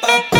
pa pa.